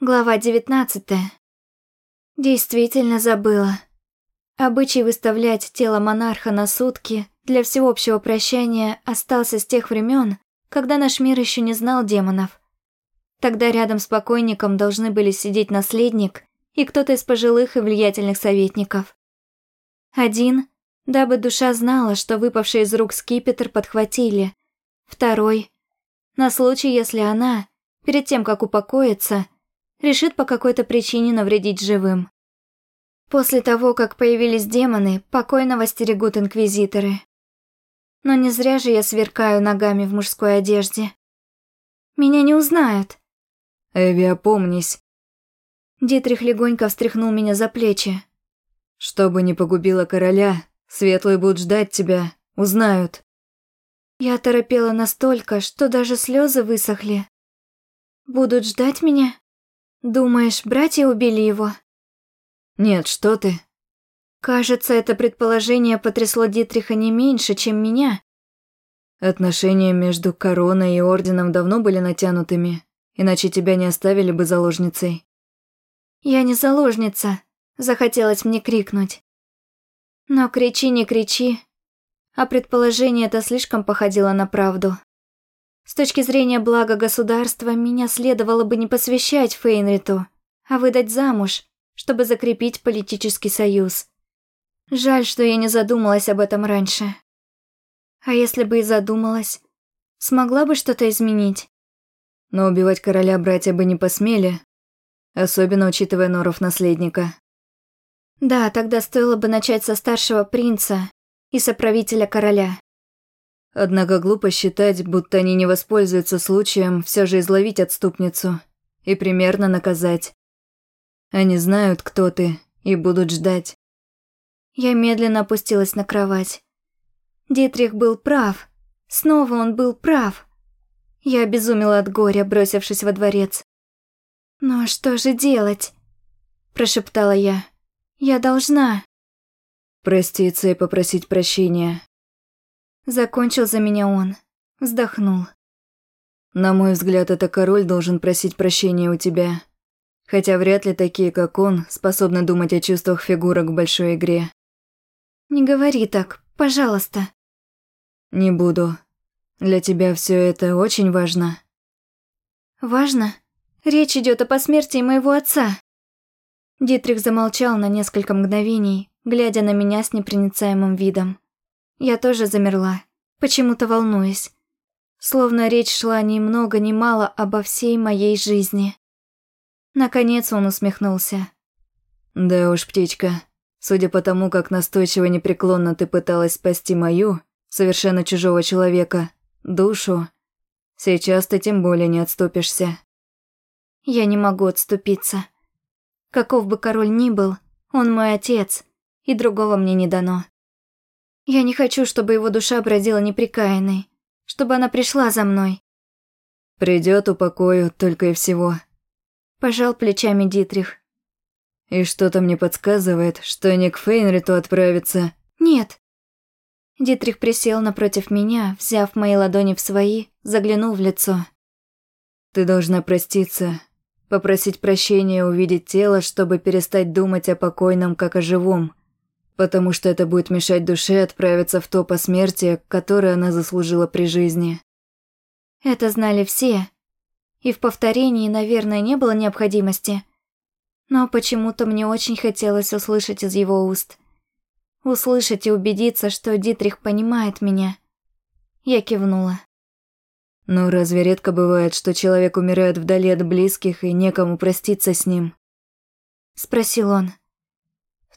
Глава 19. Действительно забыла. Обычай выставлять тело монарха на сутки для всеобщего прощания остался с тех времен, когда наш мир еще не знал демонов. Тогда рядом с покойником должны были сидеть наследник и кто-то из пожилых и влиятельных советников. Один, дабы душа знала, что выпавший из рук скипетр подхватили. Второй, на случай, если она, перед тем, как упокоиться, решит по какой-то причине навредить живым. После того, как появились демоны, покойного стерегут инквизиторы. Но не зря же я сверкаю ногами в мужской одежде. Меня не узнают. Эви, опомнись. Дитрих легонько встряхнул меня за плечи. Чтобы не погубила короля, светлые будут ждать тебя, узнают. Я торопела настолько, что даже слезы высохли. Будут ждать меня? Думаешь, братья убили его? Нет, что ты. Кажется, это предположение потрясло Дитриха не меньше, чем меня. Отношения между короной и орденом давно были натянутыми, иначе тебя не оставили бы заложницей. Я не заложница, захотелось мне крикнуть. Но кричи, не кричи. А предположение это слишком походило на правду. С точки зрения блага государства, меня следовало бы не посвящать Фейнриту, а выдать замуж, чтобы закрепить политический союз. Жаль, что я не задумалась об этом раньше. А если бы и задумалась, смогла бы что-то изменить? Но убивать короля братья бы не посмели, особенно учитывая норов наследника. Да, тогда стоило бы начать со старшего принца и соправителя короля. Однако глупо считать, будто они не воспользуются случаем все же изловить отступницу и примерно наказать. Они знают, кто ты, и будут ждать. Я медленно опустилась на кровать. Дитрих был прав. Снова он был прав. Я обезумела от горя, бросившись во дворец. «Ну а что же делать?» – прошептала я. «Я должна». «Проститься и попросить прощения», Закончил за меня он. Вздохнул. На мой взгляд, это король должен просить прощения у тебя. Хотя вряд ли такие, как он, способны думать о чувствах фигурок в большой игре. Не говори так, пожалуйста. Не буду. Для тебя все это очень важно. Важно? Речь идет о посмертии моего отца. Дитрих замолчал на несколько мгновений, глядя на меня с непроницаемым видом. Я тоже замерла, почему-то волнуясь. Словно речь шла ни много ни мало обо всей моей жизни. Наконец он усмехнулся. «Да уж, птичка, судя по тому, как настойчиво и непреклонно ты пыталась спасти мою, совершенно чужого человека, душу, сейчас ты тем более не отступишься». «Я не могу отступиться. Каков бы король ни был, он мой отец, и другого мне не дано. Я не хочу, чтобы его душа бродила неприкаянной, чтобы она пришла за мной. Придет упокою только и всего. Пожал плечами Дитрих. И что-то мне подсказывает, что не к Фейнриту отправится. Нет. Дитрих присел напротив меня, взяв мои ладони в свои, заглянул в лицо. Ты должна проститься, попросить прощения, увидеть тело, чтобы перестать думать о покойном, как о живом потому что это будет мешать душе отправиться в то посмертие, которое она заслужила при жизни. Это знали все, и в повторении, наверное, не было необходимости. Но почему-то мне очень хотелось услышать из его уст. Услышать и убедиться, что Дитрих понимает меня. Я кивнула. Но разве редко бывает, что человек умирает вдали от близких и некому проститься с ним? Спросил он.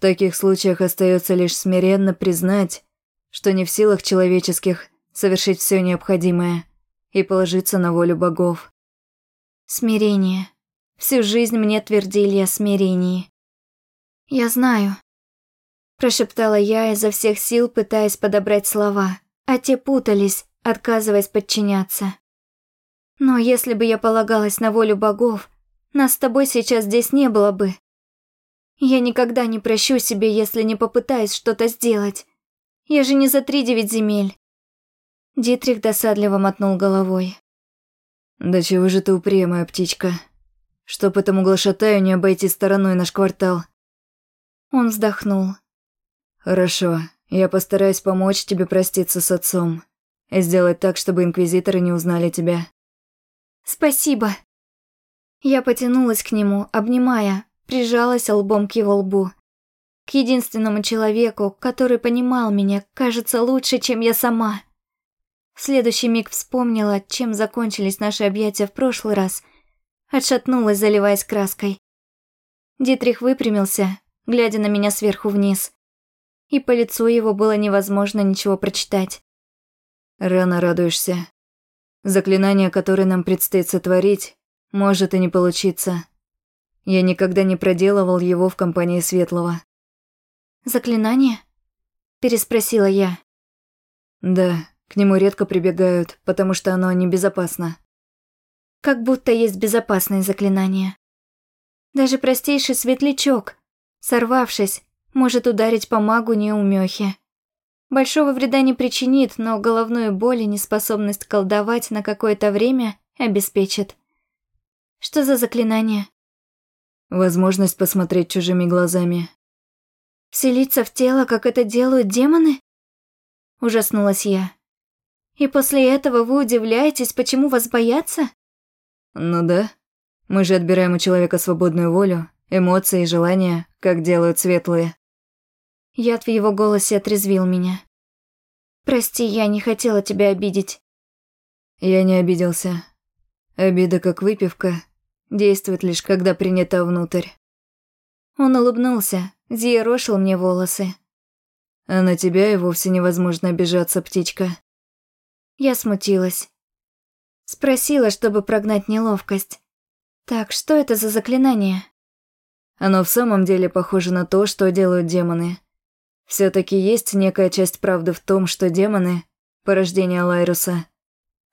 В таких случаях остается лишь смиренно признать, что не в силах человеческих совершить все необходимое и положиться на волю богов. Смирение. Всю жизнь мне твердили о смирении. «Я знаю», – прошептала я изо всех сил, пытаясь подобрать слова, а те путались, отказываясь подчиняться. «Но если бы я полагалась на волю богов, нас с тобой сейчас здесь не было бы. Я никогда не прощу себе, если не попытаюсь что-то сделать. Я же не за три девять земель. Дитрих досадливо мотнул головой. «Да чего же ты упрямая, птичка? чтоб этому глашатаю не обойти стороной наш квартал. Он вздохнул. Хорошо, я постараюсь помочь тебе проститься с отцом и сделать так, чтобы инквизиторы не узнали тебя. Спасибо. Я потянулась к нему, обнимая, прижалась лбом к его лбу. К единственному человеку, который понимал меня, кажется, лучше, чем я сама. В следующий миг вспомнила, чем закончились наши объятия в прошлый раз. Отшатнулась, заливаясь краской. Дитрих выпрямился, глядя на меня сверху вниз. И по лицу его было невозможно ничего прочитать. Рано радуешься. Заклинание, которое нам предстоит сотворить, может и не получиться. Я никогда не проделывал его в компании Светлого. «Заклинание?» – переспросила я. «Да, к нему редко прибегают, потому что оно небезопасно». «Как будто есть безопасные заклинания. Даже простейший светлячок, сорвавшись, может ударить по магу неумехи. Большого вреда не причинит, но головную боль и неспособность колдовать на какое-то время обеспечит. Что за заклинание? Возможность посмотреть чужими глазами. Вселиться в тело, как это делают демоны? Ужаснулась я. И после этого вы удивляетесь, почему вас боятся? Ну да. Мы же отбираем у человека свободную волю, эмоции и желания, как делают светлые. Яд в его голосе отрезвил меня. «Прости, я не хотела тебя обидеть». Я не обиделся. Обида, как выпивка, действует лишь когда принята внутрь. Он улыбнулся, взъерошил мне волосы. А на тебя и вовсе невозможно обижаться, птичка. Я смутилась. Спросила, чтобы прогнать неловкость. Так, что это за заклинание? Оно в самом деле похоже на то, что делают демоны. все таки есть некая часть правды в том, что демоны – порождение Лайруса.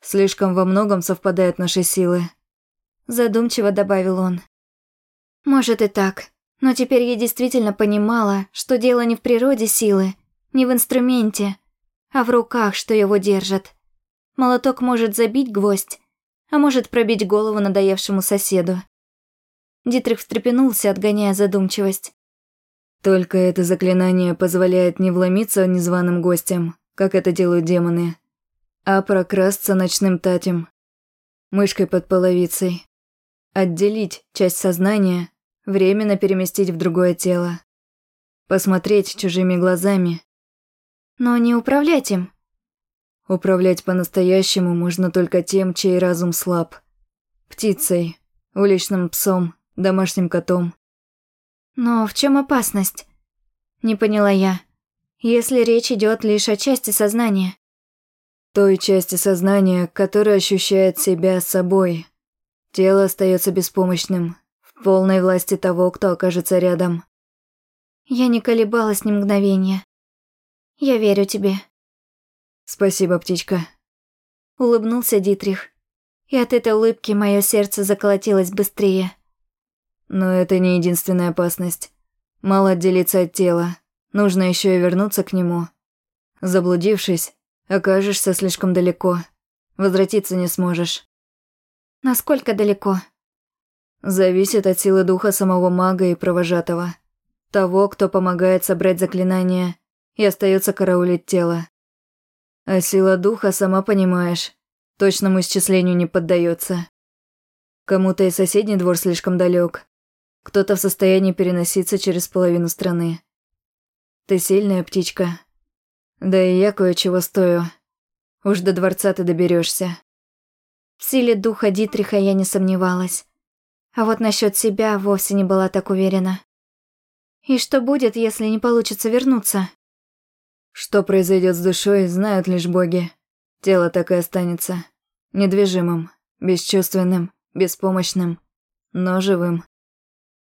Слишком во многом совпадают наши силы. Задумчиво добавил он. Может и так, но теперь я действительно понимала, что дело не в природе силы, не в инструменте, а в руках, что его держат. Молоток может забить гвоздь, а может пробить голову надоевшему соседу. Дитрих встрепенулся, отгоняя задумчивость. Только это заклинание позволяет не вломиться незваным гостям, как это делают демоны, а прокрасться ночным татем, мышкой под половицей. Отделить часть сознания, временно переместить в другое тело. Посмотреть чужими глазами. Но не управлять им. Управлять по-настоящему можно только тем, чей разум слаб. Птицей, уличным псом, домашним котом. Но в чем опасность? Не поняла я. Если речь идет лишь о части сознания. Той части сознания, которая ощущает себя собой. Тело остается беспомощным, в полной власти того, кто окажется рядом. Я не колебалась ни мгновения. Я верю тебе. Спасибо, птичка. Улыбнулся Дитрих. И от этой улыбки мое сердце заколотилось быстрее. Но это не единственная опасность. Мало отделиться от тела. Нужно еще и вернуться к нему. Заблудившись, окажешься слишком далеко. Возвратиться не сможешь. Насколько далеко? Зависит от силы духа самого мага и провожатого. Того, кто помогает собрать заклинание и остается караулить тело. А сила духа, сама понимаешь, точному исчислению не поддается. Кому-то и соседний двор слишком далек, кто-то в состоянии переноситься через половину страны. Ты сильная птичка. Да и я кое-чего стою. Уж до дворца ты доберешься. В силе духа Дитриха я не сомневалась. А вот насчет себя вовсе не была так уверена. И что будет, если не получится вернуться? Что произойдет с душой, знают лишь боги. Тело так и останется. Недвижимым, бесчувственным, беспомощным, но живым.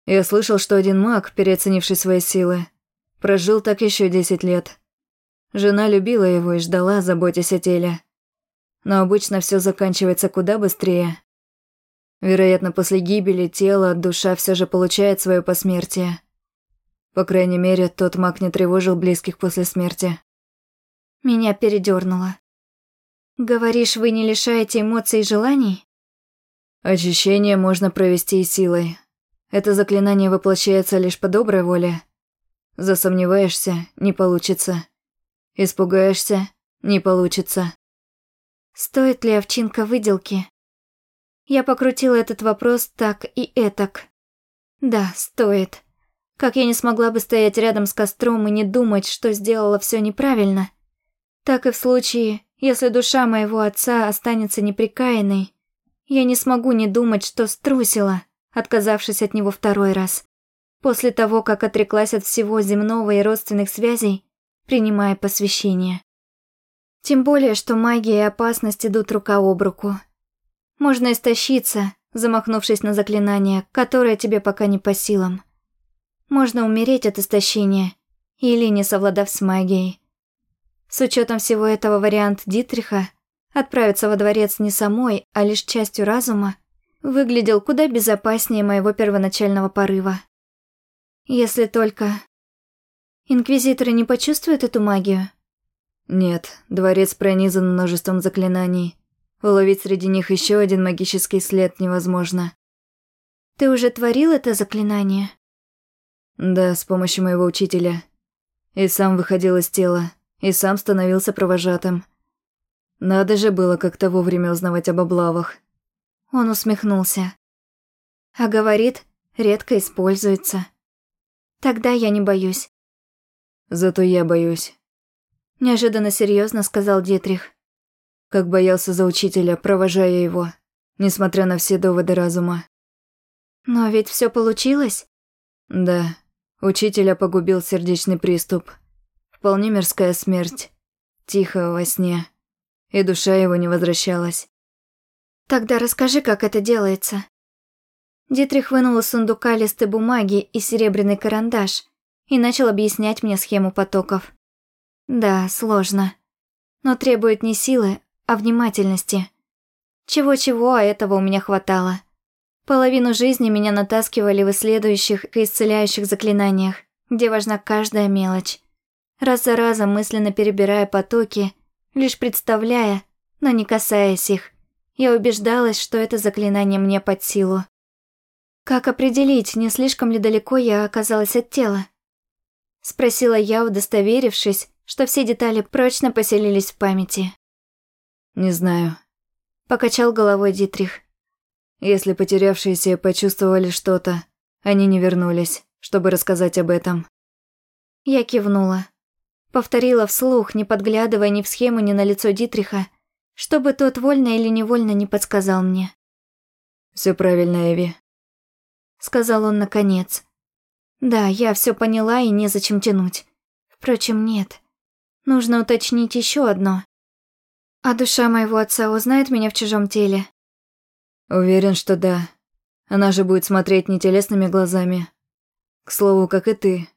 Я слышал, что один маг, переоценивший свои силы, прожил так еще десять лет. Жена любила его и ждала, заботясь о теле. Но обычно все заканчивается куда быстрее. Вероятно, после гибели тела душа все же получает свое посмертие. По крайней мере, тот маг не тревожил близких после смерти. Меня передернуло. Говоришь, вы не лишаете эмоций и желаний? Очищение можно провести и силой. Это заклинание воплощается лишь по доброй воле. Засомневаешься – не получится. Испугаешься – не получится. Стоит ли овчинка выделки? Я покрутила этот вопрос так и этак. Да, стоит. Как я не смогла бы стоять рядом с костром и не думать, что сделала все неправильно, так и в случае, если душа моего отца останется неприкаянной, я не смогу не думать, что струсила, отказавшись от него второй раз. После того, как отреклась от всего земного и родственных связей, принимая посвящение. Тем более, что магия и опасность идут рука об руку. Можно истощиться, замахнувшись на заклинание, которое тебе пока не по силам. Можно умереть от истощения или не совладав с магией. С учетом всего этого вариант Дитриха отправиться во дворец не самой, а лишь частью разума выглядел куда безопаснее моего первоначального порыва. Если только... Инквизиторы не почувствуют эту магию? Нет, дворец пронизан множеством заклинаний. Уловить среди них еще один магический след невозможно. Ты уже творил это заклинание? Да, с помощью моего учителя. И сам выходил из тела, и сам становился провожатым. Надо же было как-то вовремя узнавать об облавах. Он усмехнулся. А говорит, редко используется. Тогда я не боюсь. Зато я боюсь. Неожиданно серьезно сказал Дитрих. Как боялся за учителя, провожая его, несмотря на все доводы разума. Но ведь все получилось? Да, учителя погубил сердечный приступ. Вполне мирская смерть. Тихо во сне. И душа его не возвращалась. Тогда расскажи, как это делается. Дитрих вынул из сундука листы бумаги и серебряный карандаш и начал объяснять мне схему потоков. Да, сложно. Но требует не силы, а внимательности. Чего-чего, а этого у меня хватало. Половину жизни меня натаскивали в исследующих и исцеляющих заклинаниях, где важна каждая мелочь. Раз за разом мысленно перебирая потоки, лишь представляя, но не касаясь их, я убеждалась, что это заклинание мне под силу. Как определить, не слишком ли далеко я оказалась от тела? Спросила я, удостоверившись, что все детали прочно поселились в памяти. «Не знаю», — покачал головой Дитрих. «Если потерявшиеся почувствовали что-то, они не вернулись, чтобы рассказать об этом». Я кивнула. Повторила вслух, не подглядывая ни в схему, ни на лицо Дитриха, чтобы тот вольно или невольно не подсказал мне. Все правильно, Эви», — сказал он наконец. «Да, я все поняла и незачем тянуть. Впрочем, нет. Нужно уточнить еще одно. А душа моего отца узнает меня в чужом теле? Уверен, что да. Она же будет смотреть не телесными глазами. К слову, как и ты.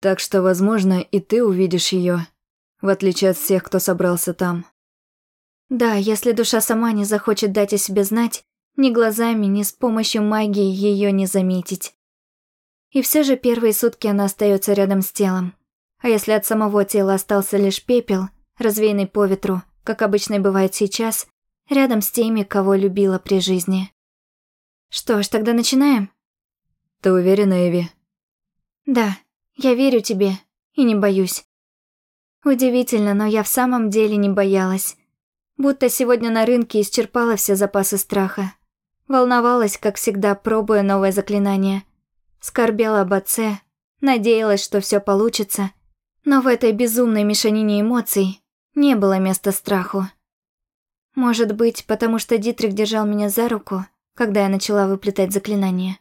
Так что, возможно, и ты увидишь ее, в отличие от всех, кто собрался там. Да, если душа сама не захочет дать о себе знать, ни глазами, ни с помощью магии ее не заметить. И все же первые сутки она остается рядом с телом. А если от самого тела остался лишь пепел, развеянный по ветру, как обычно бывает сейчас, рядом с теми, кого любила при жизни. Что ж, тогда начинаем? Ты уверена, Эви? Да, я верю тебе и не боюсь. Удивительно, но я в самом деле не боялась. Будто сегодня на рынке исчерпала все запасы страха. Волновалась, как всегда, пробуя новое заклинание. Скорбела об отце, надеялась, что все получится – но в этой безумной мешанине эмоций не было места страху. Может быть, потому что Дитрих держал меня за руку, когда я начала выплетать заклинание.